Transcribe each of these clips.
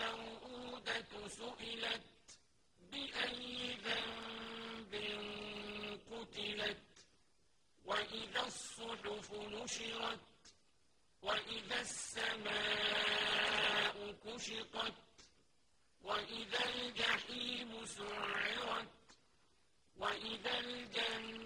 الموءودة سئلت بأي ذنب قتلت وإذا الصحف نشرت وإذا السماء كشطت وإذا الجحيم سعرت وإذا الجنة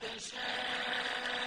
وما